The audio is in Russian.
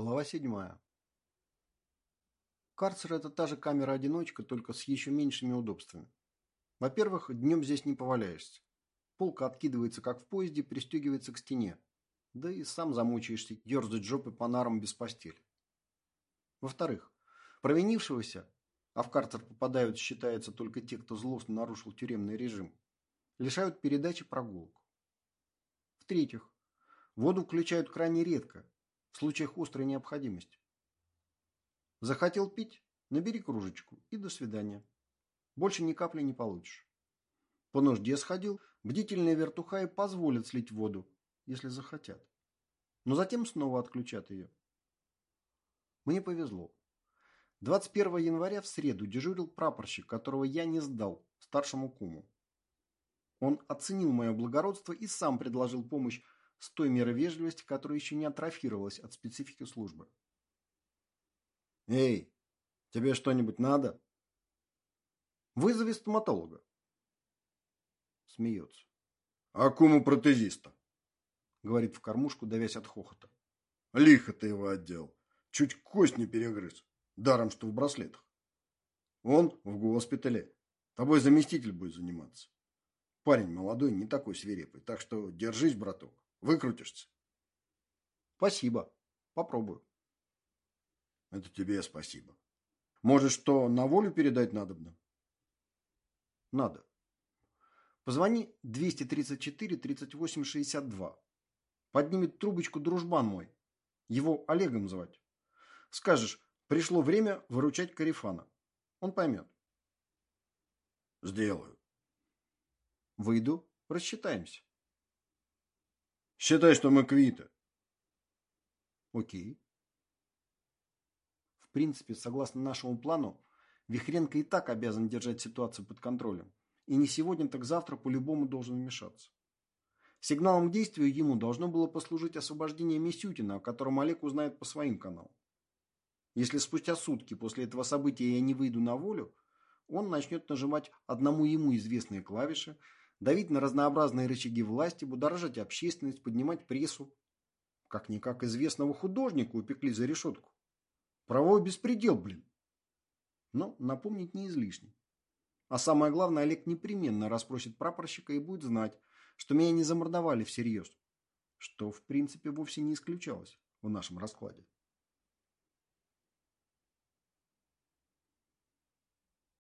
Глава седьмая. Карцер – это та же камера-одиночка, только с еще меньшими удобствами. Во-первых, днем здесь не поваляешься. Полка откидывается, как в поезде, пристегивается к стене. Да и сам замучаешься дерзать жопы по нарам без постели. Во-вторых, провинившегося, а в карцер попадают, считается, только те, кто злостно нарушил тюремный режим, лишают передачи прогулок. В-третьих, воду включают крайне редко, в случаях острой необходимости. Захотел пить? Набери кружечку и до свидания. Больше ни капли не получишь. По нужде сходил, бдительные вертухаи позволят слить воду, если захотят. Но затем снова отключат ее. Мне повезло. 21 января в среду дежурил прапорщик, которого я не сдал, старшему куму. Он оценил мое благородство и сам предложил помощь с той мерой вежливости, которая еще не атрофировалась от специфики службы. «Эй, тебе что-нибудь надо?» «Вызови стоматолога». Смеется. «А кому протезиста?» Говорит в кормушку, давясь от хохота. «Лихо ты его отдел. Чуть кость не перегрыз. Даром, что в браслетах. Он в госпитале. Тобой заместитель будет заниматься. Парень молодой, не такой свирепый. Так что держись, браток. Выкрутишься. Спасибо. Попробую. Это тебе спасибо. Может, что на волю передать надобно? Надо. Позвони 234-38-62. Поднимет трубочку дружбан мой. Его Олегом звать. Скажешь, пришло время выручать Карифана. Он поймет. Сделаю. Выйду, рассчитаемся. Считай, что мы квиты. Окей. В принципе, согласно нашему плану, Вихренко и так обязан держать ситуацию под контролем. И не сегодня, так завтра по-любому должен вмешаться. Сигналом к действию ему должно было послужить освобождение Мисютина, о котором Олег узнает по своим каналам. Если спустя сутки после этого события я не выйду на волю, он начнет нажимать одному ему известные клавиши, давить на разнообразные рычаги власти, будоражить общественность, поднимать прессу. Как-никак известного художника упекли за решетку. Правовой беспредел, блин. Но напомнить не излишне. А самое главное, Олег непременно расспросит прапорщика и будет знать, что меня не замордовали всерьез. Что, в принципе, вовсе не исключалось в нашем раскладе.